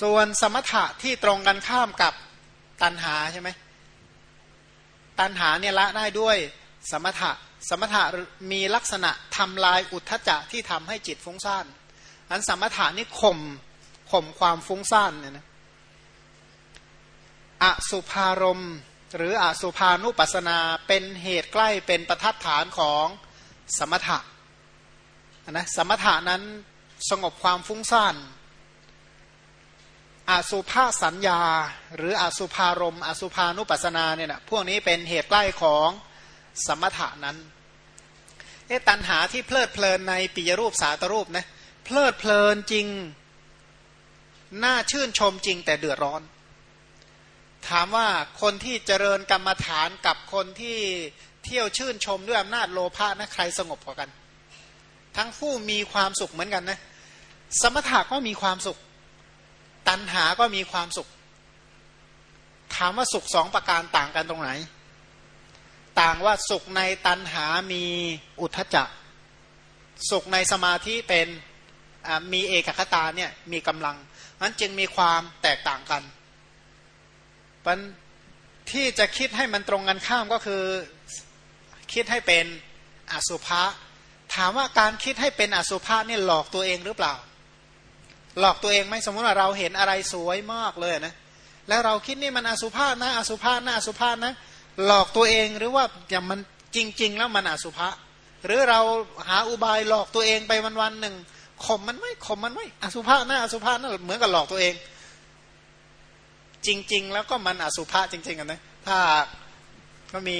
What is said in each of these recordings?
ส่วนสมถะที่ตรงกันข้ามกับตัณหาใช่ไหมตัณหาเนี่ยละได้ด้วยสมถะ สมถะมีลักษณะทำลายอุทธจักที่ทำให้จิตฟุ้งซ่าน อันสมถะนี่ข่มข่มความฟุ้งซ่านเนี่ยนะอสุภารมหรืออสุภานุปัสนาเป็นเหตุใกล้เป็นประทัดฐานของสมถะนะสมถะนั้นสงบความฟุ้งซ่าน อสุภาสัญญา หรืออสุภารมอสุภานุปัสนาเนี่ยนะพวกนี้เป็นเหตุใกล้ของสมถะนั้นเอตันหาที่เพลิดเพลินในปิยรูปสาตรูปนะเพลิดเพลินจริง น่าชื่นชมจริงแต่เดือดร้อน ถามว่าคนที่เจริญกรรมฐานกับคนที่เที่ยวชื่นชมด้วยอำนาจโลภะนะใครสงบกว่ากัน ทั้งคู่มีความสุขเหมือนกันนะสมถะก็มีความสุข ตัณหาก็มีความสุข ถามว่าสุขสองประการต่างกันตรงไหน ต่างว่าสุขในตัณหามีอุทธจักสุขในสมาธิเป็นมีเอกคตาเนี่ยมีกำลังนั้นจึงมีความแตกต่างกันปันที่จะคิดให้มันตรงกันข้ามก็คือคิดให้เป็นอสุภะถามว่าการคิดให้เป็นอสุภะนี่หลอกตัวเองหรือเปล่า หลอกตัวเองไหมสมมติว่าเราเห็นอะไรสวยมากเลยนะแล้วเราคิดนี่มันอสุภะนะอสุภะนะอสุภะนะหลอกตัวเองหรือว่าอย่างมันจริง ๆ แล้วมันอสุภะหรือเราหาอุบายหลอกตัวเองไปวันๆหนึ่งข่มมันไม่ข่มมันไม่อสุภะนะอสุภะนั่นเหมือนกับหลอกตัวเอง จริง ๆ แล้วก็มันอสุภะจริง ๆกันนะถ้าก็มี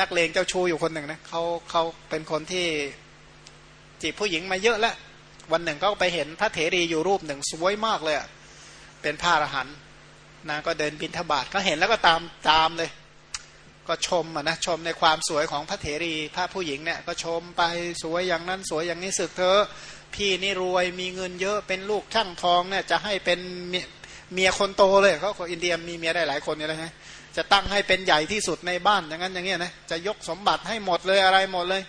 นักเลงเจ้าชูอยู่คนหนึ่งนะเขาเขาเป็นคนที่จีบผู้หญิงมาเยอะแล้ว วันหนึ่งก็ไปเห็นพระเถรีอยู่รูปหนึ่งสวยมากเลยเป็นผ้าอรหันต์นะก็เดินบินทบาทก็เห็นแล้วก็ตามตามเลย ก็ชมอะนะชมในความสวยของพระเถรีพระผู้หญิงเนี่ยก็ชมไปสวยอย่างนั้นสวยอย่างนี้สึกเธอพี่นี่รวยมีเงินเยอะเป็นลูกช่างทองเนี่ยจะให้เป็นเมียคนโตเลยเขาคนอินเดียมีเมียได้หลายคนอยู่แล้วฮะจะตั้งให้เป็นใหญ่ที่สุดในบ้านอย่างนั้นอย่างเงี้ยนะจะยกสมบัติให้หมดเลยอะไรหมดเลย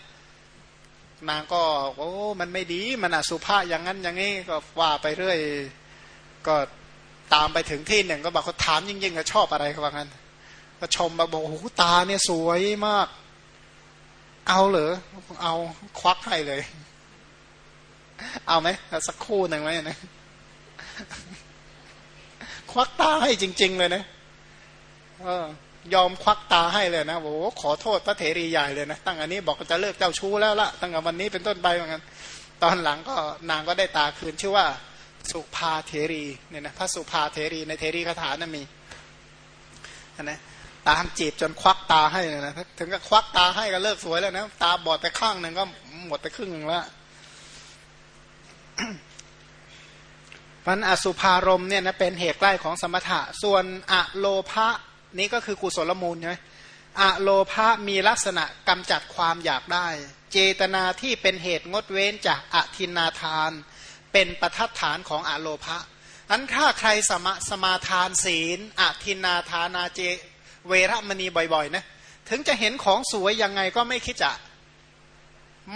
นางก็โอ้มันไม่ดีมันอสุภะอย่างนั้นอย่างนี้ก็ว่าไปเรื่อยก็ตามไปถึงที่หนึ่งก็บอกเขาถามยิ่งๆก็ชอบอะไรเขาว่างั้นก็ชมมาบอกโอ้ตาเนี่ยสวยมาก เอาเหรอเอาควักให้เลย เอาไหมสักคู่หนึ่งไหมนะควักตาให้จริง ๆ เลยนะเออ ยอมควักตาให้เลยนะโอ้ขอโทษพระเถรีใหญ่เลยนะตั้งอันนี้บอกจะเลิกเจ้าชู้แล้วละตั้งแต่วันนี้เป็นต้นไปเหมือนกันตอนหลังก็นางก็ได้ตาคืนชื่อว่าสุภาเถรีเนี่ยนะพระสุภาเถรีในเถรีคาถานั้นมีนะตามจีบจนควักตาให้เลยนะถึงก็ควักตาให้ก็เลิกสวยแล้วนะตาบอดไปข้างหนึ่งก็หมดไปครึ่งหนึ่งแล้วพันอสุภารมเนี่ยนะเป็นเหตุใกล้ของสมถะ ส่วนอะโลภะ นี้ก็คือกุศลมูลใช่ไหมอะโลภะมีลักษณะกำจัดความอยากได้ เจตนาที่เป็นเหตุงดเว้นจากอธินาทาน เป็นประทัดฐานของอะโลภะอันถ้าใครสมสมาทานศีลอธินาทานาเจเวรมณีบ่อยๆนะถึงจะเห็นของสวยยังไงก็ไม่คิดจะ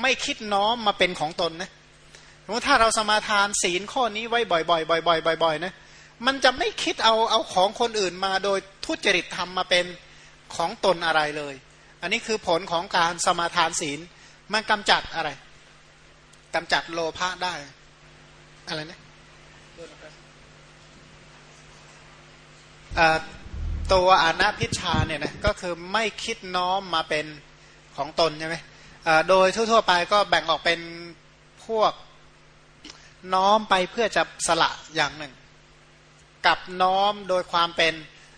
ไม่คิดน้อมมาเป็นของตนนะถ้าเราสมาทานศีลข้อนี้ไว้บ่อยๆบ่อยๆบ่อยๆนะ มันจะไม่คิดเอาเอาของคนอื่นมาโดยทุจริตทำมาเป็นของตนอะไรเลย อันนี้คือผลของการสมาทานศีล มันกำจัดอะไรกำจัดโลภะได้ อะไรนะตัวอนัพิชาเนี่ยนะก็คือไม่คิดน้อมมาเป็นของตนใช่ไหมโดยทั่วๆไปก็แบ่งออกเป็นพวกน้อมไปเพื่อจะสละอย่างหนึ่ง กับน้อมโดยความเป็น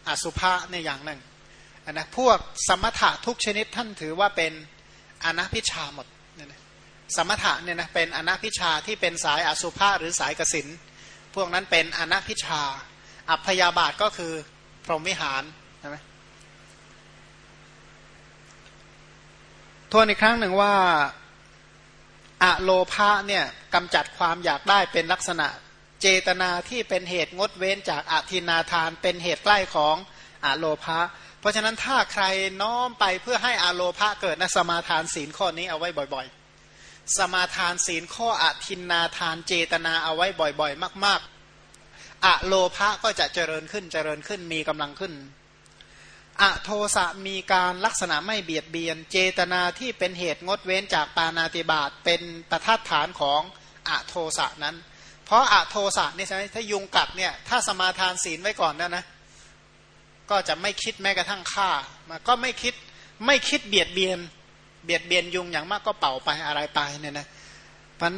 อสุภะในอย่างหนึ่งนะพวกสมถะทุกชนิดท่านถือว่าเป็นอนัพิชาหมดสมถะเนี่ยนะเป็นอนัพิชาที่เป็นสายอสุภะหรือสายกสินพวกนั้นเป็นอนัพิชา อัพยาบาทก็คือพรหมวิหารใช่ไหมทวนอีกครั้งหนึ่งว่าอะโลภะเนี่ยกำจัดความอยากได้เป็นลักษณะ เจตนาที่เป็นเหตุงดเว้นจากอธินาทานเป็นเหตุใกล้ของอะโลภะเพราะฉะนั้นถ้าใครน้อมไปเพื่อให้อโลภะเกิดนะสมาทานศีลข้อนี้เอาไว้บ่อยๆ สมาทานศีลข้ออธินาทานเจตนาเอาไว้บ่อยๆ มาก ๆอะโลภะก็จะเจริญขึ้นเจริญขึ้นมีกำลังขึ้นอะโทสะมีการลักษณะไม่เบียดเบียน เจตนาที่เป็นเหตุงดเว้นจากปานาติบาตเป็นประทัดฐานของอะโทสะนั้น เพราะอะโทสะนี่ใช่ไหมถ้ายุงกัดเนี่ยถ้าสมาทานศีลไว้ก่อนนะนะก็จะไม่คิดแม้กระทั่งฆ่ามาก็ไม่คิดไม่คิดเบียดเบียน เบียดเบียนยุงอย่างมากก็เป่าไปอะไรไปเนี่ยนะมัน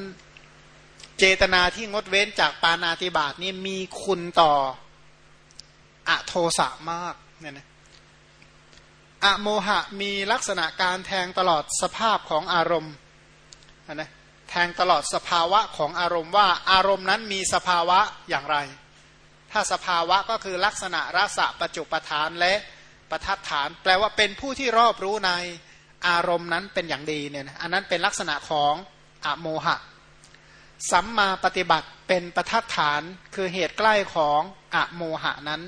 เจตนาที่งดเว้นจากปานาติบาตนี่มีคุณต่ออะโทสะมากเนี่ยนะอะโมหะมีลักษณะการแทงตลอดสภาพของอารมณ์นะ แทงตลอดสภาวะของอารมณ์ว่าอารมณ์นั้นมีสภาวะอย่างไร ถ้าสภาวะก็คือลักษณะรสะประจุประทานและประทัดฐาน แปลว่าเป็นผู้ที่รอบรู้ในอารมณ์นั้นเป็นอย่างดีเนี่ยอันนั้นเป็นลักษณะของอะโมหะ สัมมาปฏิบัติเป็นประทัดฐานคือเหตุใกล้ของอะโมหะนั้น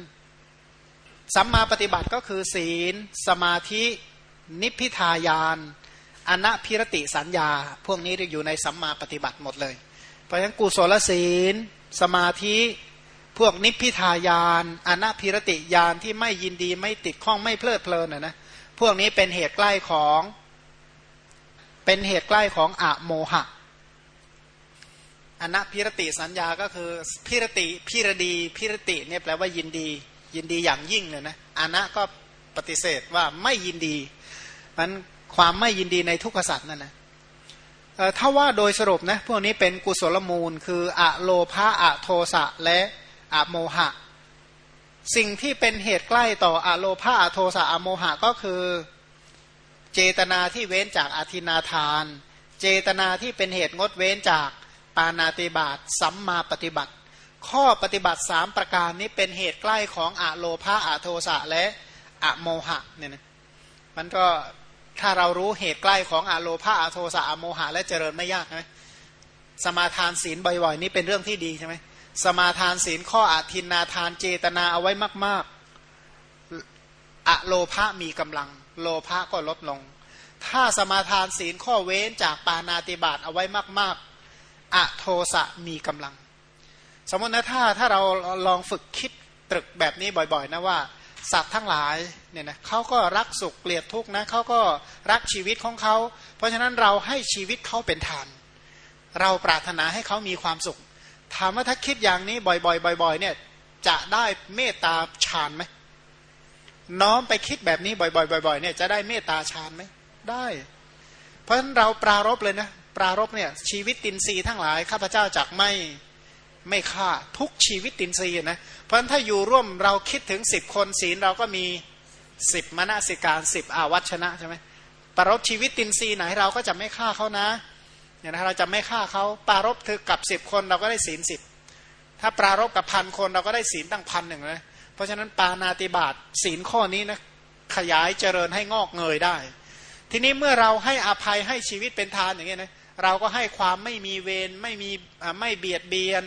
สัมมาปฏิบัติก็คือศีล สมาธิ นิพพิทายาน อนัพิรติสัญญา พวกนี้อยู่ในสัมมาปฏิบัติหมดเลย เพราะฉะนั้นกุศลศีล สมาธิพวกนิพพิทายานอนัพิรติยานที่ไม่ยินดีไม่ติดข้องไม่เพลิดเพลินนะนะพวกนี้เป็นเหตุใกล้ของ เป็นเหตุใกล้ของอะโมหะอนัพิรติสัญญาก็คือพิรติพิรดีพิรติเนี่ยแปลว่ายินดี ยินดีอย่างยิ่งเลยนะอานะก็ปฏิเสธว่าไม่ยินดีมัน ความไม่ยินดีในทุกขสัตว์นั่นนะถ้าว่าโดยสรุปนะพวกนี้เป็นกุศลมูล คืออะโลภะอะโทสะและอะโมหะ สิ่งที่เป็นเหตุใกล้ต่ออะโลภะอะโทสะอะโมหะก็คือเจตนาที่เว้นจากอาทินาทาน เจตนาที่เป็นเหตุงดเว้นจากปานาติบาตสัมมาปฏิบัติ ข้อปฏิบัติสามประการนี้เป็นเหตุใกล้ของอะโลภาอะโทสะและอะโมหะเนี่ยนะมันก็ ถ้าเรารู้เหตุใกล้ของอะโลภาอะโทสะอะโมหะและเจริญไม่ยากไหมสมาทานศีลบ่อยๆ นี่เป็นเรื่องที่ดีใช่ไหมสมาทานศีลข้ออาทินนาทานเจตนาเอาไว้มาก ๆอะโลภะมีกำลัง โลภะก็ลดลง ถ้าสมาทานศีลข้อเว้นจากปานาติบาตเอาไว้มาก ๆอะโทสะมีกำลัง สมมตินะถ้าถ้าเราลองฝึกคิดตรึกแบบนี้บ่อย ๆ นะว่า สัตว์ทั้งหลายเนี่ยนะเขาก็รักสุขเกลียดทุกข์นะเขาก็รักชีวิตของเขา เพราะฉะนั้นเราให้ชีวิตเขาเป็นทาน เราปรารถนาให้เขามีความสุข ถามว่าถ้าคิดอย่างนี้บ่อย ๆ บ่อย ๆ เนี่ยจะได้เมตตาฌานไหมน้อมไปคิดแบบนี้บ่อยๆบ่อยๆเนี่ยจะได้เมตตาฌานไหมได้ เพราะฉะนั้นเราปรารบเลยนะปรารบเนี่ยชีวิตตินรีทั้งหลายข้าพเจ้าจักไม่ ไม่ฆ่าทุกชีวิตตินรีนะเพราะฉะนั้นถ้าอยู่ร่วมเราคิดถึงสิบคนศีลเราก็มีสิบมณสิการสิบอาวัชนะใช่ไหมปารบชีวิตตินรีไหนเราก็จะไม่ฆ่าเขานะเนี่ยนะเราจะไม่ฆ่าเขาปารบถือกับสิบคนเราก็ได้ศีลสิบถ้าปรารบกับพันคนเราก็ได้ศีลตั้งพันหนึ่งเลยเพราะฉะนั้นปานาติบาตศีลข้อนี้นะขยายเจริญให้งอกเงยได้ ทีนี้เมื่อเราให้อภัยให้ชีวิตเป็นทานอย่างเงี้ยนะเราก็ให้ความไม่มีเวรไม่มีไม่เบียดเบียน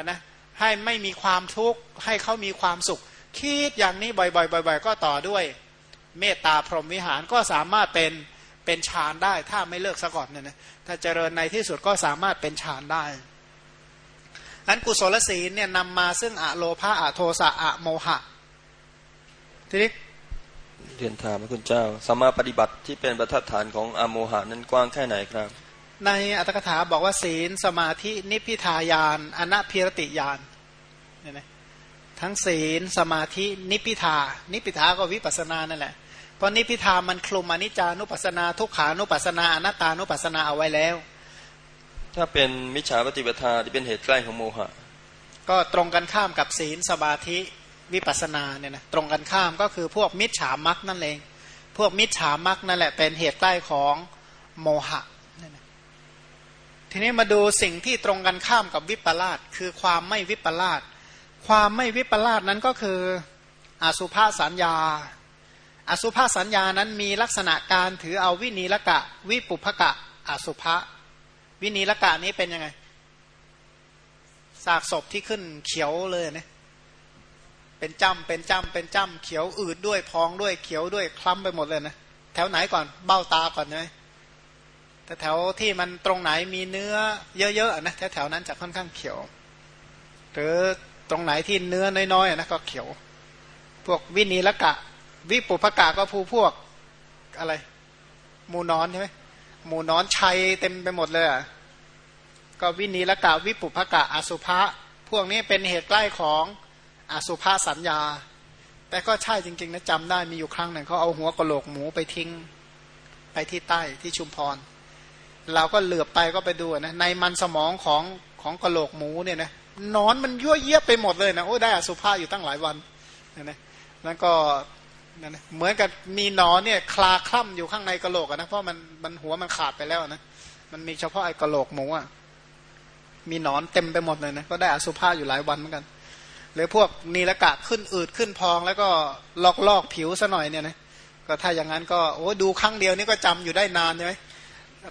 นะให้ไม่มีความทุกข์ให้เขามีความสุข คิดอย่างนี้บ่อยๆบ่อยๆก็ต่อด้วย เมตตาพรหมวิหารก็สามารถเป็นเป็นฌานได้ ถ้าไม่เลิกซะก่อนเนี่ยนะถ้าเจริญในที่สุดก็สามารถเป็นฌานได้อันกุศลศีลเนี่ยนำมาซึ่งอะโลภาอะโทสะอะโมหะทีนี้เรียนถามะคุณเจ้าสมาปฏิบัติที่เป็นประทัดฐานของอะโมหะนั้นกว้างแค่ไหนครับ ในอัตถกถาบอกว่าศีลสมาธินิพพิทายานอนัพิรติยานเนี่ยนะทั้งศีลสมาธินิพพิทา นิพพิทาก็วิปัสนานั่นแหละเพราะนิพพิทามันคลุมอนิจจานุปัสนาทุกขานุปัสนาอนัตตานุปัสนาเอาไว้แล้ว ถ้าเป็นมิจฉาปฏิปทาที่เป็นเหตุใกล้ของโมหะ ก็ตรงกันข้ามกับศีลสมาธิวิปัสนาเนี่ยนะตรงกันข้ามก็คือพวกมิจฉามักนั่นเอง พวกมิจฉามักนั่นแหละเป็นเหตุใกล้ของโมหะ ทีนี้มาดูสิ่งที่ตรงกันข้ามกับวิปลาสคือความไม่วิปลาสความไม่วิปลาสนั้นก็คืออสุภาสัญญา อสุภาสัญญานั้นมีลักษณะการถือเอาวินีละกะ วิปุพกะอสุภะวินีละกะนี้เป็นยังไงซากศพที่ขึ้นเขียวเลยเนี่ยเป็นจำเป็นจำเป็นจำเขียวอืดด้วยพองด้วยเขียวด้วยคล้ำไปหมดเลยนะแถวไหนก่อนเบ้าตาก่อนเลย แต่แถวที่มันตรงไหนมีเนื้อเยอะๆนะแถวๆนั้นจะค่อนข้างเขียว หรือตรงไหนที่เนื้อน้อยๆนะก็เขียว พวกวินีละกะ วิปุพกะก็ผู้พวกอะไรหมูนอนใช่ไหมหมูนอนชัยเต็มไปหมดเลยอะก็วินีละกะวิปุพกะอสุภะพวกนี้เป็นเหตุใกล้ของอสุภะสัญญา แต่ก็ใช่จริงๆนะจำได้มีอยู่ครั้งหนึ่งเขาเอาหัวกะโหลกหมูไปทิ้ง ไปที่ใต้ที่ชุมพร เราก็เหลือบไปก็ไปดูนะในมันสมองของของกระโหลกหมูเนี่ยนะนอนมันยั่วเยียบไปหมดเลยนะโอ้ได้อสุภาอยู่ตั้งหลายวันนะนะแล้วก็นะนเหมือนกับมีนอนเนี่ยคลาคล่ำอยู่ข้างในกระโหลกนะเพราะมันมันหัวมันขาดไปแล้วนะมันมีเฉพาะไอ้กระโหลกหมูอะมีนอนเต็มไปหมดเลยนะก็ได้อสุภาอยู่หลายวันเหมือนกันหรือพวกนีละกะขึ้นอืดขึ้นพองแล้วก็ลอกลอกผิวซะหน่อยเนี่ยนะก็ถ้าอย่างนั้นก็โอ้ดูครั้งเดียวนี่ก็จำอยู่ได้นานใช่ไหม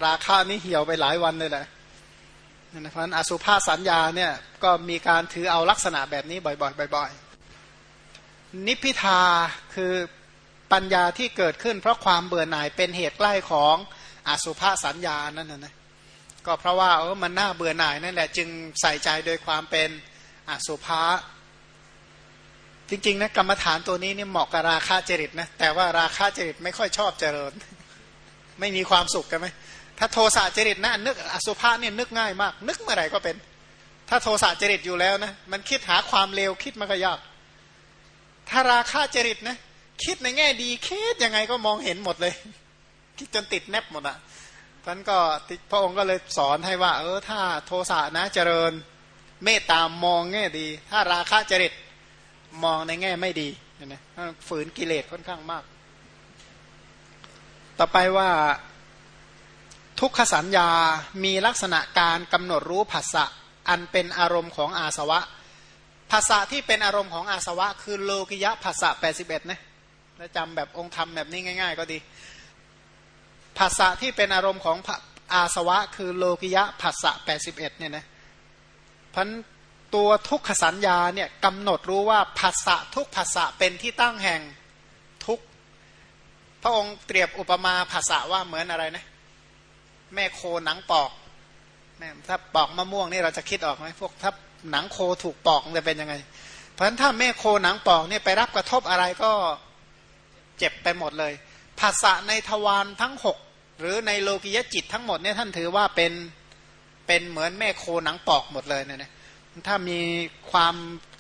ราคานี้เหี่ยวไปหลายวันเลยแหละเพราะนั้นอสุภาสัญญาเนี่ยก็มีการถือเอาลักษณะแบบนี้บ่อยๆบ่อยๆ นิพพิทาคือปัญญาที่เกิดขึ้น เพราะความเบื่อหน่ายเป็นเหตุใกล้ของอสุภาสัญญานั่นนะก็เพราะว่าเออมันน่าเบื่อหน่ายนั่นแหละจึงใส่ใจโดยความเป็นอสุภาจริงๆนะกรรมฐานตัวนี้นี่เหมาะกับราคาจริตนะแต่ว่าราคาจริตไม่ค่อยชอบเจริญ ไม่มีความสุขกันไหม ถ้าโทสะจริตนะนึกอสุภะเนี่ยนึกง่ายมาก นึกเมื่อไหร่ก็เป็น ถ้าโทสะจริตอยู่แล้วนะมันคิดหาความเลวคิดมันก็ยาก ถ้าราคาจริตนะคิดในแง่ดีคิดยังไงก็มองเห็นหมดเลย คิดจนติดแนบหมดอะท่านก็พระองค์ก็เลยสอนให้ว่า เออถ้าโทสะนะเจริญเมตตามองแง่ดี ถ้าราคาจริตมองในแง่ไม่ดีนะฝืนกิเลสค่อนข้างมาก ต่อไปว่า ทุกขสัญญามีลักษณะการกำหนดรู้ภาษะอันเป็นอารมณ์ของอาสวะภาษาที่เป็นอารมณ์ของอาสวะ คือโลกิยะภาษาแปดสิบเอ็ดนะแล้วจำแบบองค์ธรรมแบบนี้ง่าย ๆ ก็ดีภาษาที่เป็นอารมณ์ของอาสวะ คือโลกิยะภาษาแปดสิบเอ็ดเนี่ยนะพันตัวทุกขสัญญาเนี่ยกำหนดรู้ว่าภาษะทุกภาษะเป็นที่ตั้งแห่งทุกพระองค์เปรียบอุปมาภาษาว่าเหมือนอะไรนะ แม่โคหนังปอกแม่ถ้าปอกมะม่วงนี่เราจะคิดออกไหมพวกถ้าหนังโคถูกปอกจะเป็นยังไง เพราะฉะนั้นถ้าแม่โคหนังปอกเนี่ยไปรับกระทบอะไรก็เจ็บไปหมดเลยภาษาในทวารทั้งหกหรือในโลกิยจิตทั้งหมดเนี่ยท่านถือว่าเป็นเป็นเหมือนแม่โคหนังปอกหมดเลยเนี่ยนะถ้ามีความ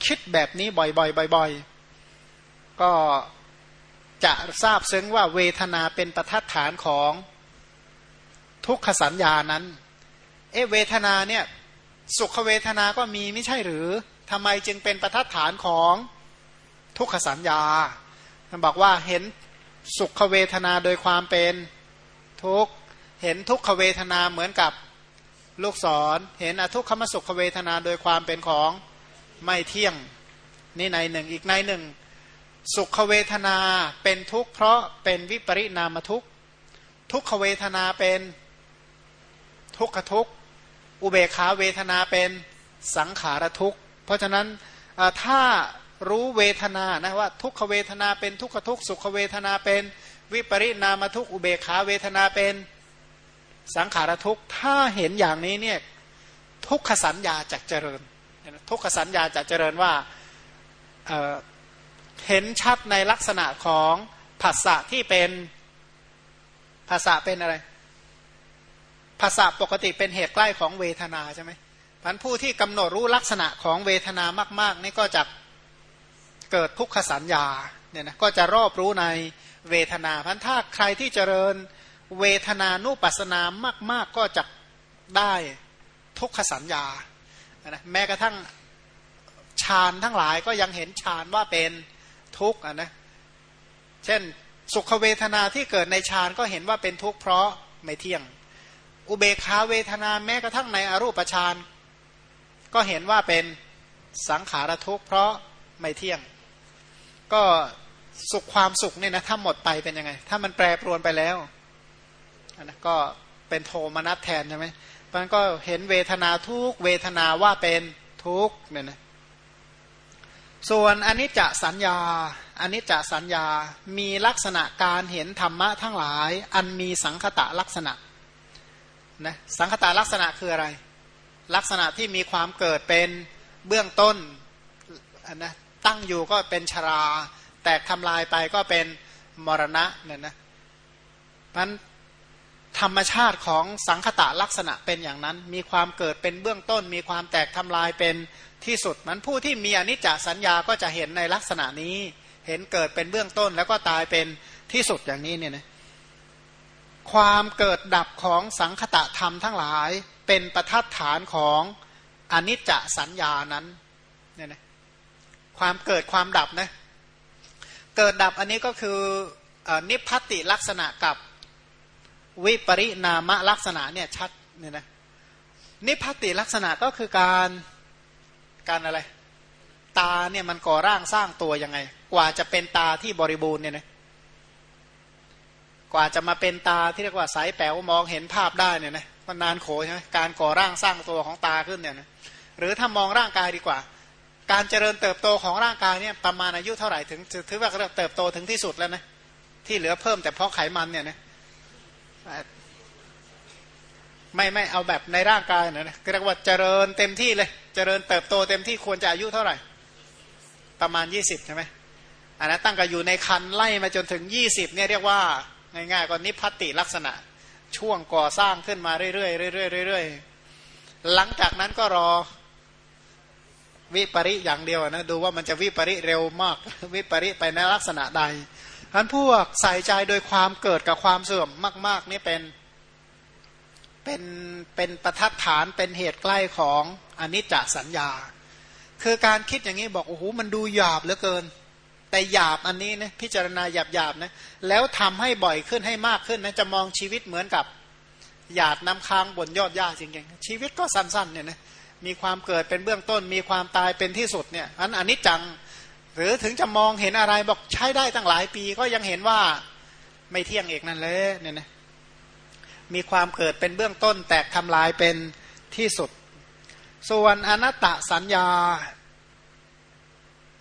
คิดแบบนี้บ่อยๆบ่อยๆก็จะทราบซึ้งว่าเวทนาเป็นประทัดฐานของ ทุกขสัญญานั้น เอเวทนาเนี่ยสุขเวทนาก็มีไม่ใช่หรือทำไมจึงเป็นประทัดฐานของทุกขสัญญาท่านบอกว่าเห็นสุขเวทนาโดยความเป็นทุกเห็นทุกขเวทนาเหมือนกับลูกศร เห็นอทุกขมสุขเวทนาโดยความเป็นของไม่เที่ยงนี่ในหนึ่งอีกในหนึ่ง สุขเวทนาเป็นทุกข์เพราะเป็นวิปริณามทุกข์ทุกขเวทนาเป็น ทุกขทุกอุเบขาเวทนาเป็นสังขารทุกเพราะฉะนั้นถ้ารู้เวทนานะว่าทุกขเวทนาเป็นทุกขทุกสุขเวทนาเป็นวิปริณามทุกอุเบขาเวทนาเป็นสังขารทุกถ้าเห็นอย่างนี้เนี่ยทุกขสัญญาจะเจริญ ทุกขสัญญาจะเจริญว่าเเห็นชัดในลักษณะของภาษาที่เป็นภาษาเป็นอะไร ภาษาปกติเป็นเหตุใกล้ของเวทนาใช่ไหมพันผู้ที่กำหนดรู้ลักษณะของเวทนามากๆนี่ก็จะเกิดทุกขสัญญาเนี่ยนะก็จะรอบรู้ในเวทนาพันถ้าใครที่เจริญเวทนานุปัสนามาก ๆ ก็จะได้ทุกขสัญญานะแม้กระทั่งฌานทั้งหลายก็ยังเห็นฌานว่าเป็นทุกข์นะเช่นสุขเวทนาที่เกิดในฌานก็เห็นว่าเป็นทุกข์เพราะไม่เที่ยง อุเบกขาเวทนาแม้กระทั่งในอรูปฌานก็เห็นว่าเป็นสังขารทุกข์เพราะไม่เที่ยง ก็สุขความสุขเนี่ยนะถ้าหมดไปเป็นยังไง ถ้ามันแปรปรวนไปแล้วนะก็เป็นโทมนัสแทนใช่ไหมมันก็เห็นเวทนาทุกเวทนาว่าเป็นทุกเนี่ยนะส่วนอนิจจสัญญาอนิจจสัญญามีลักษณะการเห็นธรรมะทั้งหลาย อันมีสังคตะลักษณะ นะสังคตาลักษณะคืออะไร ลักษณะที่มีความเกิดเป็นเบื้องต้นนนะตั้งอยู่ก็เป็นชรา แตกทำลายไปก็เป็นมรณะเนี่ยนะมันธรรมชาติของสังคตะลักษณะเป็นอย่างนั้น มีความเกิดเป็นเบื้องต้น มีความแตกทำลายเป็นที่สุดมันผู้ที่มีอนิจจสัญญาก็จะเห็นในลักษณะนี้ เห็นเกิดเป็นเบื้องต้นแล้วก็ตายเป็นที่สุดอย่างนี้เนี่ยนะ ความเกิดดับของสังคตะธรรมทั้งหลาย เป็นประทัดฐานของอนิจจสัญญานั้นเนี่ยนะความเกิดความดับนะเกิดดับอันนี้ก็คือนิพพติลักษณะกับวิปริณามลักษณะเนี่ยชัดเนี่ยนะนิพพติลักษณะก็คือการการอะไร ตาเนี่ยมันก่อร่างสร้างตัวยังไง กว่าจะเป็นตาที่บริบูรณ์เนี่ยนะ กว่าจะมาเป็นตาที่เรียกว่าสายแป๋วมองเห็นภาพได้เนี่ยนะมันนานโขใช่ไหมการก่อร่างสร้างตัวของตาขึ้นเนี่ยนะหรือถ้ามองร่างกายดีกว่า การเจริญเติบโตของร่างกายเนี่ยประมาณอายุเท่าไหร่ถึงถือว่าเติบโตถึงที่สุดแล้วนะที่เหลือเพิ่มแต่เพราะไขมันเนี่ยนะไม่ไม่เอาแบบในร่างกายนะนะเรียกว่าเจริญเต็มที่เลย เจริญเติบโตเต็มที่ควรจะอายุเท่าไหร่ ประมาณยี่สิบใช่ไหมอันนั้นตั้งแต่อยู่ในคันไล่มาจนถึงยี่สิบเนี่ยเรียกว่า ง่ายๆก็นิพพติลักษณะ ช่วงก่อสร้างขึ้นมาเรื่อยๆเรื่อยๆเรื่อยๆหลังจากนั้นก็รอวิปริอย่างเดียวนะดูว่ามันจะวิปริเร็วมาก วิปริไปในลักษณะใดท่านพวกใส่ใจโดยความเกิดกับความเสื่อมมาก ๆ นี่เป็นเป็นเป็นประทัดฐานเป็นเหตุใกล้ของอนิจจสัญญา คือการคิดอย่างนี้บอกโอ้โหมันดูหยาบเหลือเกิน แต่หยาบอันนี้นะพิจารณาหยาบหยาบนะแล้วทำให้บ่อยขึ้นให้มากขึ้นนะจะมองชีวิตเหมือนกับหยาดน้ำค้างบนยอดหญ้าจริงๆชีวิตก็สั้นๆเนี่ยนะมีความเกิดเป็นเบื้องต้น มีความตายเป็นที่สุดเนี่ยอันอันิจจัง หรือถึงจะมองเห็นอะไรบอกใช้ได้ตั้งหลายปีก็ยังเห็นว่าไม่เที่ยงเอกนั่นเลยเนี่ยนะมีความเกิดเป็นเบื้องต้นแตกทำลายเป็นที่สุด ส่วนอนัตตสัญญา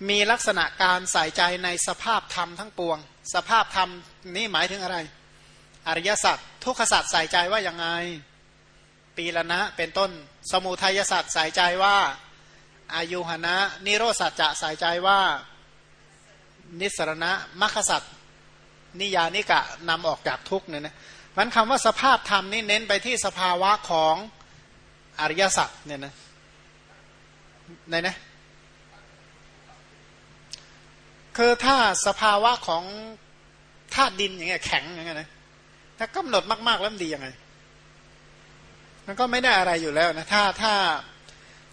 มีลักษณะการใส่ใจในสภาพธรรมทั้งปวง สภาพธรรมนี้หมายถึงอะไร อริยสัจทุกขสัจใส่ใจว่าอยังไง ปีละนะเป็นต้น สมุทัยสัจใส่ใจว่า อายุหนะนิโรสัจจะใส่ใจว่า นิสรณะมัคคสัจนิยานิกะนำออกจากทุกเนี่ยนะมันคำว่าสภาพธรรมนี่เน้นไปที่สภาวะของอริยสัจเนี่ยนะไหนนะ คือถ้าสภาวะของธาตุดินอย่างเงี้ยแข็งอย่างเงี้ยนะถ้ากำหนดมาก ๆ แล้วมันดียังไง มันก็ไม่ได้อะไรอยู่แล้วนะถ้าถ้า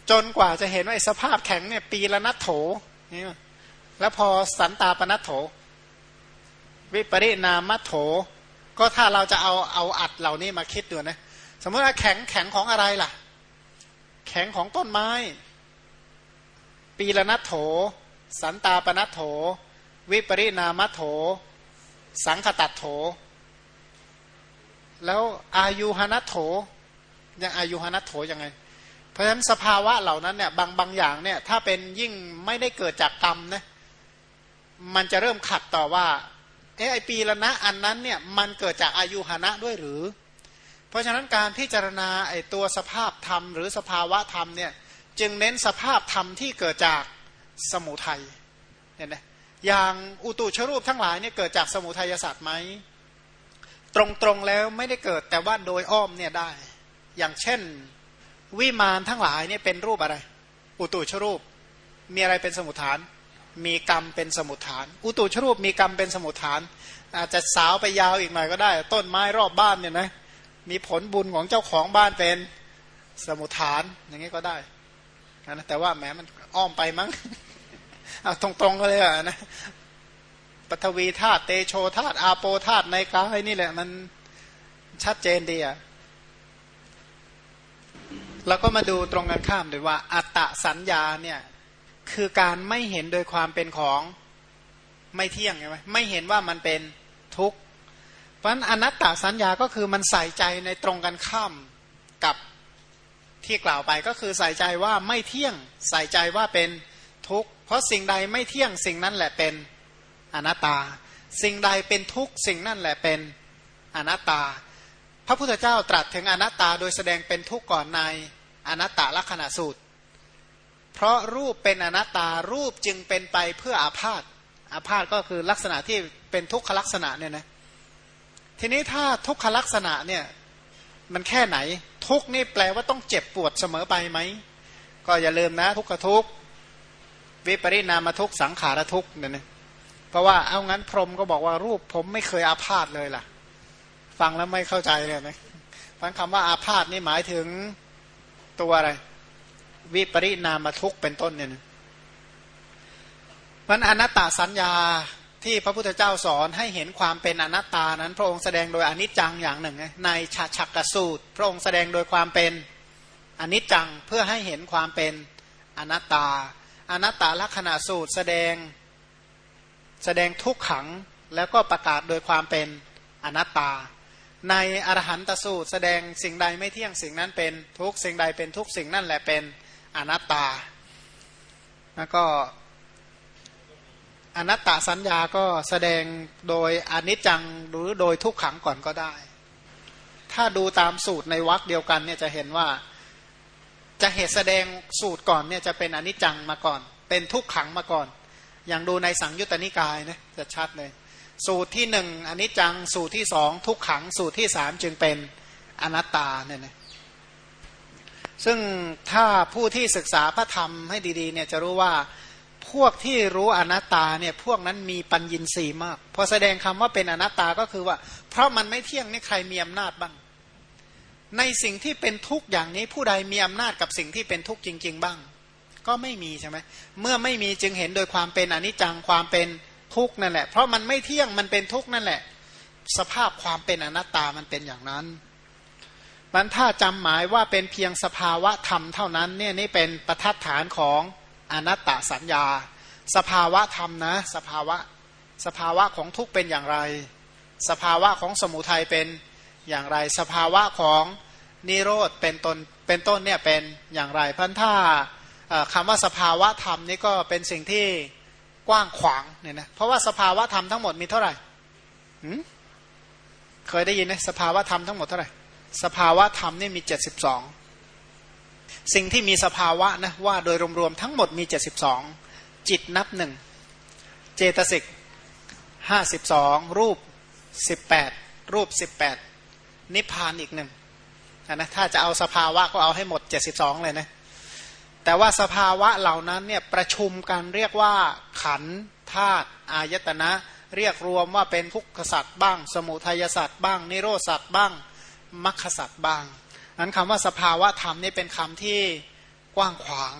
จนกว่าจะเห็นว่าสภาพแข็งเนี่ย ปีละนัทโถนี่แล้วพอสันตาปนัทโถ วิปริณามัโถ ก็ถ้าเราจะเอาเอาอัดเหล่านี้มาคิดดูนะสมมติว่าแข็งแข็งของอะไรล่ะ แข็งของต้นไม้ ปีละนัทโถ สันตาปนัทโถ วิปริณามัทโถ สังขตัดโถ แล้วอายุหนัตโถยังอายุหนัตโถยังไง เพราะฉะนั้นสภาวะเหล่านั้นเนี่ยบางบางอย่างเนี่ยถ้าเป็นยิ่งไม่ได้เกิดจากกรรมนะมันจะเริ่มขัดต่อว่าเออไอปีละนะอันนั้นเนี่ยมันเกิดจากอายุหนะด้วยหรือ เพราะฉะนั้นการพิจารณาไอตัวสภาพธรรม หรือสภาวะธรรมเนี่ยจึงเน้นสภาพธรรมที่เกิดจาก สมุทัยเนี่ยนะอย่างอุตุชรูปทั้งหลายเนี่ยเกิดจากสมุทัยศาสตร์ไหมตรงๆแล้วไม่ได้เกิดแต่ว่าโดยอ้อมเนี่ยได้ อย่างเช่นวิมานทั้งหลายเนี่ยเป็นรูปอะไร อุตุชรูปมีอะไรเป็นสมุทฐาน มีกรรมเป็นสมุทฐาน อุตุชรูปมีกรรมเป็นสมุทฐาน อาจจะสาวไปยาวอีกหน่อยก็ได้ ต้นไม้รอบบ้านเนี่ยนะมีผลบุญของเจ้าของบ้านเป็นสมุทฐานอย่างนี้ก็ได้นะแต่ว่าแหมมันอ้อมไปมั้ง เอาตรงๆก็เลยอะนะปฐวีธาตุเตโชธาตุอาโปธาตุในกายนี่แหละ มันชัดเจนดีอะเราก็มาดูตรงกันข้ามเลยว่า อัตตสัญญาเนี่ยคือการไม่เห็นโดยความเป็นของไม่เที่ยงใช่ไหมไม่เห็นว่ามันเป็นทุกข์เพราะฉะนั้นอนัตตาสัญญาก็คือมันใส่ใจในตรงกันข้ามกับที่กล่าวไปก็คือใส่ใจว่าไม่เที่ยง ใส่ใจว่าเป็นทุกข์ เพราะสิ่งใดไม่เที่ยงสิ่งนั้นแหละเป็นอนัตตา สิ่งใดเป็นทุกข์สิ่งนั่นแหละเป็นอนัตตา พระพุทธเจ้าตรัสถึงอนัตตาโดยแสดงเป็นทุกข์ก่อนในอนัตตลักษณะสูตร เพราะรูปเป็นอนัตตารูปจึงเป็นไปเพื่ออาพาธอาพาธก็คือลักษณะที่เป็นทุกขลักษณะเนี่ยนะทีนี้ถ้าทุกขลักษณะเนี่ยมันแค่ไหน ทุกนี่แปลว่าต้องเจ็บปวดเสมอไปไหม ก็อย่าลืมนะ ทุกขทุก วิปริณามทุกสังขารทุกเนี่ยนะเพราะว่าเอางั้นพรหมก็บอกว่ารูปผมไม่เคยอาพาธเลยล่ะ ฟังแล้วไม่เข้าใจเลยนะฟังคำว่าอาพาธนี่หมายถึงตัวอะไร วิปริณามทุกเป็นต้นเนี่ยนะมันอนัตตาสัญญาที่พระพุทธเจ้าสอนให้เห็นความเป็นอนัตตานั้น พระองค์แสดงโดยอนิจจังอย่างหนึ่ง ในฉชักกสูตร พระองค์แสดงโดยความเป็นอนิจจังเพื่อให้เห็นความเป็นอนัตตา อนัตตลักษณะสูตรแสดงแสดงทุกขังแล้วก็ประกาศโดยความเป็นอนัตตา ในอรหันตสูตร แสดงสิ่งใดไม่เที่ยงสิ่งนั้นเป็นทุกสิ่งใดเป็นทุกสิ่งนั่นแหละเป็นอนัตตา แล้วก็อนัตตสัญญาก็แสดงโดยอนิจจังหรือโดยทุกขังก่อนก็ได้ ถ้าดูตามสูตรในวรรคเดียวกันเนี่ยจะเห็นว่า จะเหตุแสดงสูตรก่อนเนี่ยจะเป็นอนิจจังมาก่อน เป็นทุกขังมาก่อน อย่างดูในสังยุตตนิกายนะจะชัดเลย สูตรที่หนึ่งอนิจจังสูตรที่สองทุกขังสูตรที่สามจึงเป็นอนัตตาเนี่ยนะซึ่งถ้าผู้ที่ศึกษาพระธรรมให้ดีๆเนี่ยจะรู้ว่าพวกที่รู้อนัตตาเนี่ยพวกนั้นมีปัญญินทรีย์มาก พอแสดงคำว่าเป็นอนัตตาก็คือว่า เพราะมันไม่เที่ยงนี่ใครมีอำนาจบ้าง ในสิ่งที่เป็นทุกข์อย่างนี้ผู้ใดมีอำนาจกับสิ่งที่เป็นทุกข์จริง ๆ บ้าง ก็ไม่มีใช่ไหมเมื่อไม่มีจึงเห็นโดยความเป็นอนิจจังความเป็นทุกข์นั่นแหละ เพราะมันไม่เที่ยงมันเป็นทุกข์นั่นแหละ สภาพความเป็นอนัตตามันเป็นอย่างนั้นมันถ้าจำหมายว่าเป็นเพียงสภาวะธรรมเท่านั้นเนี่ยนี่เป็นประทัดฐานของอนัตตสัญญา สภาวะธรรมนะ สภาวะสภาวะของทุกข์เป็นอย่างไร สภาวะของสมุทัยเป็น อย่างไร สภาวะของนิโรธเป็นตนเป็นต้นเนี่ยเป็นอย่างไรพันธะคำว่าสภาวะธรรมนี่ก็เป็นสิ่งที่กว้างขวางเนี่ยนะเพราะว่าสภาวะธรรมทั้งหมดมีเท่าไหร่เคยได้ยินไหมสภาวะธรรมทั้งหมดเท่าไหร่สภาวะธรรมนี่มีเจ็ดสิบสองสิ่งที่มีสภาวะนะว่าโดยรวมๆทั้งหมดมีเจ็ดสิบสองจิตนับหนึ่งเจตสิกห้าสิบสองรูปสิบแปดรูปสิบแปด นิพพานอีกหนึ่งนะถ้าจะเอาสภาวะก็เอาให้หมดเจ็ดสิบสองเลยนะแต่ว่าสภาวะเหล่านั้นเนี่ยประชุมกันเรียกว่าขันธาตุอายตนะ เรียกรวมว่าเป็นทุกขสัตว์บ้าง สมุทัยสัตว์บ้าง นิโรสัตว์บ้างมรรคสัตว์บ้างนั้นคำว่าสภาวะธรรมนี่เป็นคำที่กว้างขวาง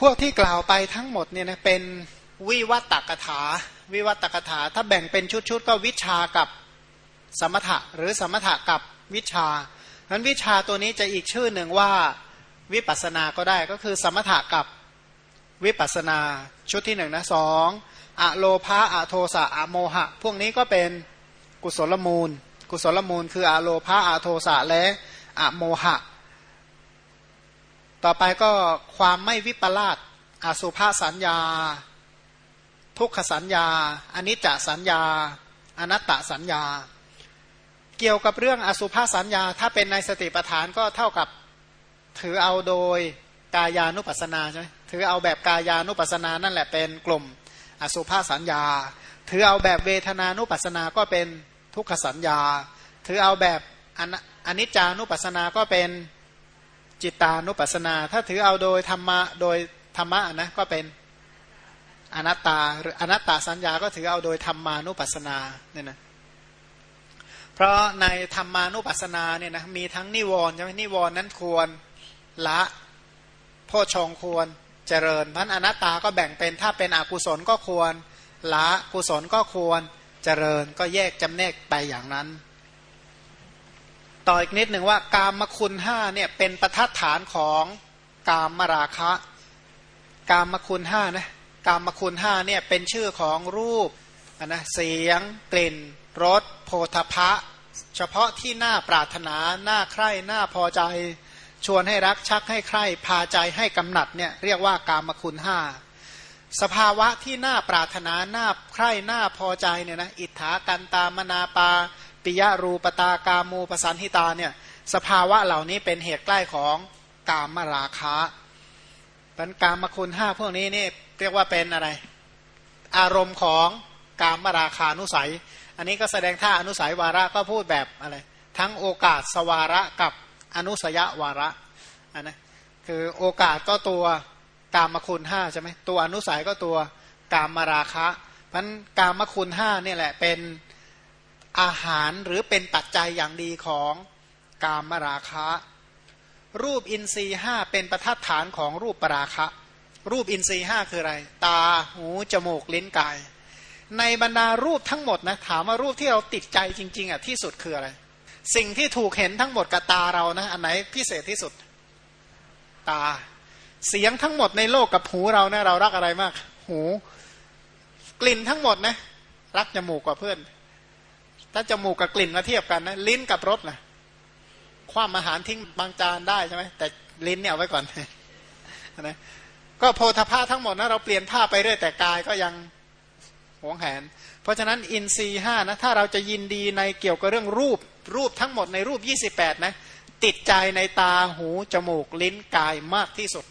พวกที่กล่าวไปทั้งหมดเนี่ยนะเป็นวิวัตตกถา วิวัตตกถา ถ้าแบ่งเป็นชุดๆก็วิชากับ สมถะหรือสมถะกับวิชานั้นวิชาตัวนี้จะอีกชื่อหนึ่งว่าวิปัสนาก็ได้ก็คือสมถะกับวิปัสนาชุดที่หนึ่งนะสองอะโลภาอะโทสะอะโมหะ พวกนี้ก็เป็นกุศลมูล กุศลมูลคืออะโลภาอะโทสะและอะโมหะ ต่อไปก็ความไม่วิปลาสอสุภาสัญญา ทุกขสัญญาอนิจจสัญญา อนัตตสัญญา เกี่ยวกับเรื่องอสุภาษสัญญา ถ้าเป็นในสติปัฏฐานก็เท่ากับถือเอาโดยกายานุปัสนาใช่ไหมถือเอาแบบกายานุปัสนานั่นแหละเป็นกลุ่มอสุภาษสัญญา ถือเอาแบบเวทนานุปัสนาก็เป็นทุกขสัญญา ถือเอาแบบอนิจจานุปัสสนาก็เป็นจิตานุปัสสนา ถ้าถือเอาโดยธรรมะโดยธรรมะนะก็เป็นอนัตตาหรืออนัตตาสัญญาก็ถือเอาโดยธรรมานุปัสสนาเนี่ยนะ เพราะในธรรมานุปัสสนาเนี่ยนะมีทั้งนิวรณ์ใช่ไหมนิวรณ์นั้นควรละโพชงควรเจริญพันอนัตตาก็แบ่งเป็นถ้าเป็นอกุศลก็ควรละกุศลก็ควรเจริญก็แยกจำแนกไปอย่างนั้น ต่ออีกนิดหนึ่งว่ากามคุณห้าเนี่ยเป็นประทัดฐานของกามมราคะ กามคุณห้านะกามคุณห้าเนี่ยเป็นชื่อของรูปนะเสียงกลิ่น รสโพธพะ เฉพาะที่หน้าปรารถนาหน้าใคร่หน้าพอใจ ชวนให้รักชักให้ใคร่พาใจให้กำหนัดเนี่ยเรียกว่ากามคุณห้าสภาวะที่น่าปรารถนาน่าใคร่น่าพอใจเนี่ยนะอิทธากันตามนาปาปิยรูปตากามูปสันหิตาเนี่ยสภาวะเหล่านี้เป็นเหตุใกล้ของกามราคะปัญกามคุณห้าพวกนี้นี่เรียกว่าเป็นอะไร อารมณ์ของกามราคานุสัย อันนี้ก็แสดงท่าอนุสัยวาระก็พูดแบบอะไร ทั้งโอกาสสวาระกับอนุสยวาระอันนะคือโอกาสก็ตัวกามคุณห้าใช่ไหมตัวอนุสัยก็ตัวกามราคะพันกามคุณห้านี่ยแหละเป็นอาหารหรือเป็นปัจจัยอย่างดีของกามราคะ รูปอินทรีห้าเป็นประทัดฐานของรูปปราคะ รูปอินทรีห้าคืออะไร ตาหูจมูกลิ้นกาย ในบรรดารูปทั้งหมดนะถามว่ารูปที่เราติดใจจริง ๆอะที่สุดคืออะไร สิ่งที่ถูกเห็นทั้งหมดกับตาเรานะอันไหนพิเศษที่สุด ตา เสียงทั้งหมดในโลกกับหูเรานะเรารักอะไรมาก หู กลิ่นทั้งหมดนะ รักจมูกกว่าเพื่อน ถ้าจมูกกับกลิ่นมาเทียบกันนะลิ้นกับรสนะความอาหารทิ้งบางจานได้ใช่ไหมแต่ลิ้นเนี่ยเอาไว้ก่อนนะก็โพธาภาทั้งหมดนะเราเปลี่ยนผ้าไปเรื่อยแต่กายก็ยัง วงแหน เพราะฉะนั้นอินทรีห้านะถ้าเราจะยินดีในเกี่ยวกับเรื่องรูปรูปทั้งหมดในรูป 28 นะ ติดใจในตาหูจมูกลิ้นกายมากที่สุด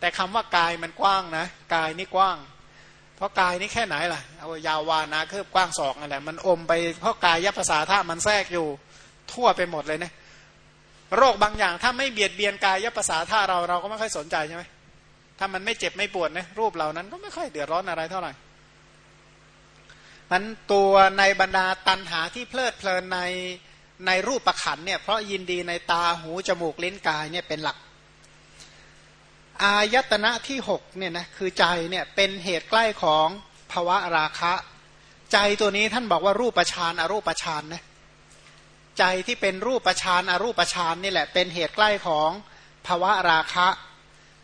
แต่คำว่ากายมันกว้างนะ กายนี่กว้าง เพราะกายนี่แค่ไหนล่ะเอายาววานาคืบกว้างศอกนั่นแหละมันอมไปเพราะกายยภาษาท่ามันแทรกอยู่ทั่วไปหมดเลยนะโรคบางอย่างถ้าไม่เบียดเบียนกายยภาษาท่าเราเราก็ไม่ค่อยสนใจใช่ไหมถ้ามันไม่เจ็บไม่ปวดนะรูปเหล่านั้นก็ไม่ค่อยเดือดร้อนอะไรเท่าไหร่ มันตัวในบรรดาตันหาที่เพลิดเพลินในในรูปประขันเนี่ยเพราะยินดีในตาหูจมูกลิ้นกายเนี่ยเป็นหลัก อายตนะที่หกเนี่ยนะคือใจเนี่ยเป็นเหตุใกล้ของภวะราคะ ใจตัวนี้ท่านบอกว่ารูปฌานอรูปฌานนะใจที่เป็นรูปฌานอรูปฌานนี่แหละเป็นเหตุใกล้ของภวะราคะ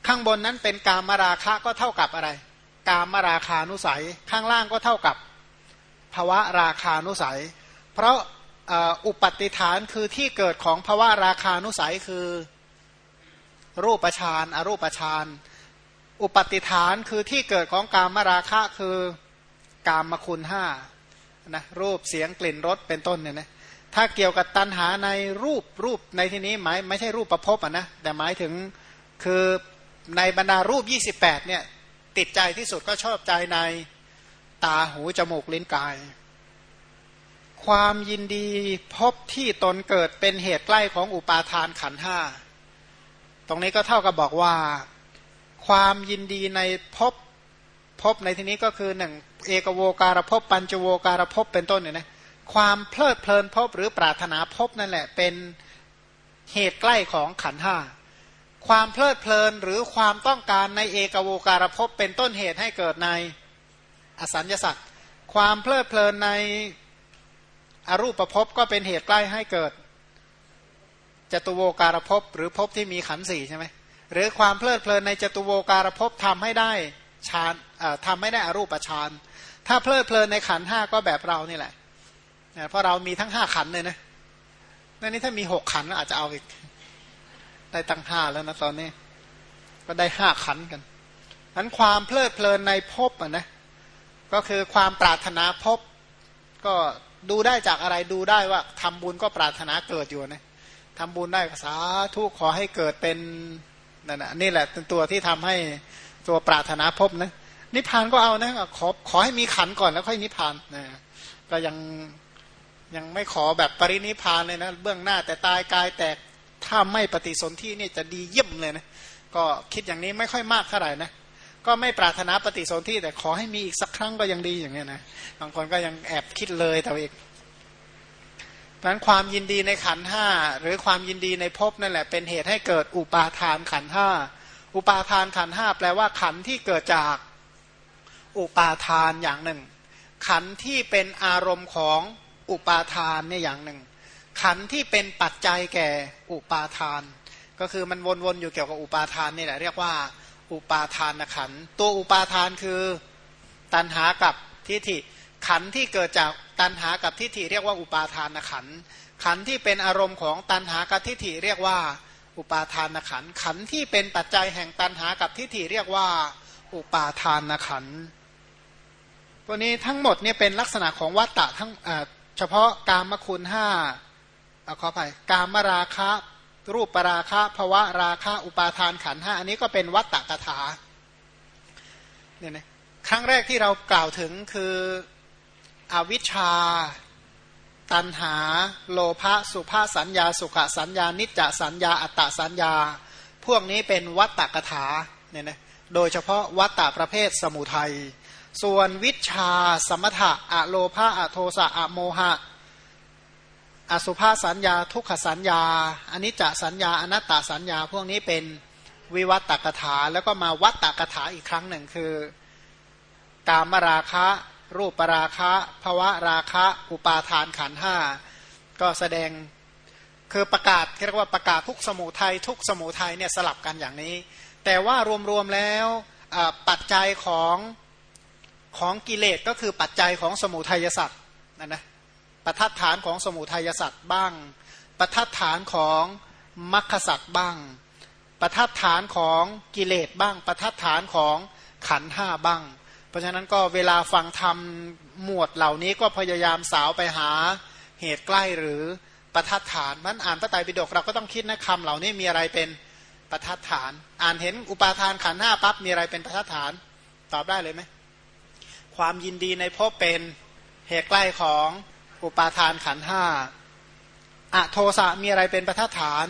ข้างบนนั้นเป็นกามราคะก็เท่ากับอะไร กามราคานุสัยข้างล่างก็เท่ากับ ภวะราคานุสัย เพราะอุปติฐานคือที่เกิดของภวะราคานุสัยคือรูปฌานอรูปฌานอุปติฐานคือที่เกิดของกามราคะคือกามคุณห้านะรูปเสียงกลิ่นรสเป็นต้นเนี่ยนะถ้าเกี่ยวกับตัณหาในรูปรูปในที่นี้หมายไม่ใช่รูปประพบอะนะแต่หมายถึงคือในบรรดารูป 28เนี่ยติดใจที่สุดก็ชอบใจใน ตาหูจมูกลิ้นกาย ความยินดีพบที่ตนเกิดเป็นเหตุใกล้ของอุปาทานขันห้าตรงนี้ก็เท่ากับบอกว่า ความยินดีในพภพบในที่นี้ก็คือหนึ่งเอกโวการภพปัญจโวการภพเป็นต้นเนี่ยนะความเพลิดเพลินภพหรือปรารถนาภพนั่นแหละ เป็นเหตุใกล้ของขันห้าความเพลิดเพลินหรือความต้องการในเอกโวการภพเป็นต้นเหตุให้เกิดใน อสัญญสัตว์ความเพลิดเพลินในอรูปภพก็เป็นเหตุใกล้ให้เกิดจตุโวการภพหรือภพที่มีขันสี่ใช่ไหมหรือความเพลิดเพลินในจตุโวการภพทำให้ได้ฌานทำไม่ได้อรูปฌานถ้าเพลิดเพลินในขันห้าก็แบบเรานี่แหละเพราะเรามีทั้งห้าขันเลยนะนั่นนี่ถ้ามีหกขันอาจจะเอาอีก ได้ตั้งห้าแล้วนะตอนนี้ ก็ได้ห้าขันกันนั้นความเพลิดเพลินในภพอะนะ ก็คือความปรารถนาภพก็ดูได้จากอะไรดูได้ว่าทำบุญก็ปรารถนาเกิดอยู่นะทำบุญได้สาธุขอให้เกิดเป็นนั่นนะนี่แหละเป็นตัวที่ทำให้ตัวปรารถนาพบนะนิพพานก็เอานะขอขอให้มีขันก่อนแล้วค่อยนิพพานนะก็ยังยังไม่ขอแบบปรินิพพานเลยนะเบื้องหน้าแต่ตายกายแตกถ้าไม่ปฏิสนธินี่จะดีเยี่ยมเลยนะก็คิดอย่างนี้ไม่ค่อยมากเท่าไหร่นะ ก็ไม่ปรารถนาปฏิสนธิแต่ขอให้มีอีกสักครั้งก็ยังดีอย่างเงี้ยนะบางคนก็ยังแอบคิดเลยแต่อีกนั้นความยินดีในขันห้าหรือความยินดีในภพนั่นแหละ เป็นเหตุให้เกิดอุปาทานขันห้าอุปาทานขันห้าแปลว่าขันที่เกิดจากอุปาทานอย่างหนึ่ง ขันที่เป็นอารมณ์ของอุปาทานเนี่ยอย่างหนึ่ง ขันที่เป็นปัจจัยแก่อุปาทาน ก็คือมันวนๆอยู่เกี่ยวกับอุปาทานนี่แหละเรียกว่า อุปาทานขันตัวอุปาทานคือตันหากับทิฏฐิขันที่เกิดจากตันหากับทิฏฐิเรียกว่าอุปาทานขันขันที่เป็นอารมณ์ของตันหากับทิฏฐิเรียกว่าอุปาทานขันขันที่เป็นปัจจัยแห่งตันหากับทิฏฐิเรียกว่าอุปาทานขันตัวนี้ทั้งหมดเนี่ยเป็นลักษณะของวัตตะทั้งเฉพาะกามคุณห้าขออภัยกามราคะ รูปปราคะภวะราคะอุปาทานขันห้าอันนี้ก็เป็นวัตตกถาเนี่ยนะครั้งแรกที่เรากล่าวถึงคืออวิชชา ตันหา โลภะสุภาสัญญา สุขสัญญา นิจจสัญญา อัตตสัญญา พวกนี้เป็นวัตตกถาเนี่ยนะโดยเฉพาะวัตตะประเภทสมุทัยส่วนวิชา สมถะอะโลภะอะโทสะอะโมหะ อสุภาสัญญา ทุกขสัญญาอนิจจสัญญาอนัตตสัญญา พวกนี้เป็นวิวัตตกถา แล้วก็มาวัตตกถาอีกครั้งหนึ่งคือ กามราคะ รูปราคะภวะราคะ อุปาทานขันห้าก็แสดงคือประกาศเรียกว่าประกาศทุกสมุทัยทุกสมุทัยเนี่ยสลับกันอย่างนี้ แต่ว่ารวมๆแล้วปัจจัยของของกิเลสก็คือปัจจัยของสมุทัยสัตว์นะนะ ประทัดฐานของสมุทัยสัตว์บ้าง ประทัดฐานของมรรคสัตว์บ้าง ประทัดฐานของกิเลสบ้าง ประทัดฐานของขันห้าบ้าง เพราะฉะนั้นก็เวลาฟังธรรมหมวดเหล่านี้ก็พยายามสาวไปหาเหตุใกล้หรือประทัดฐานมันอ่านพระไตรปิฎกเราก็ต้องคิดนะคำเหล่านี้มีอะไรเป็นประทัดฐาน อ่านเห็นอุปาทานขันห้าปั๊บมีอะไรเป็นประทัดฐาน ตอบได้เลยไหมความยินดีในภพเป็นเหตุใกล้ของ อุปาทานขันห้าอะโทสะมีอะไรเป็นประทัดฐาน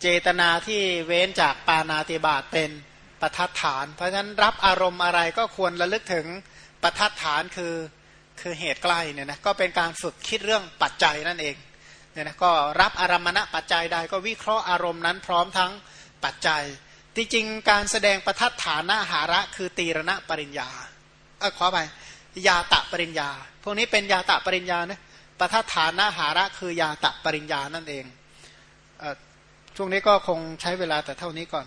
เจตนาที่เว้นจากปานาติบาตเป็นประทัดฐาน เพราะฉะนั้นรับอารมณ์อะไรก็ควรระลึกถึงประทัดฐานคือคือเหตุใกล้เนี่ยนะก็เป็นการฝึกคิดเรื่องปัจจัยนั่นเองเนี่ยนะก็รับอารมณะปัจจัยใดก็วิเคราะห์อารมณ์นั้นพร้อมทั้งปัจจัย ที่จริงการแสดงประทัดฐานหาระคือตีรณะปริญญาเออขอไป ยาตะปริญญา พวกนี้เป็นยาตะปริญญานะประทัดฐานนาหาระคือยาตะปริญญานั่นเองอช่วงนี้ก็คงใช้เวลาแต่เท่านี้ก่อน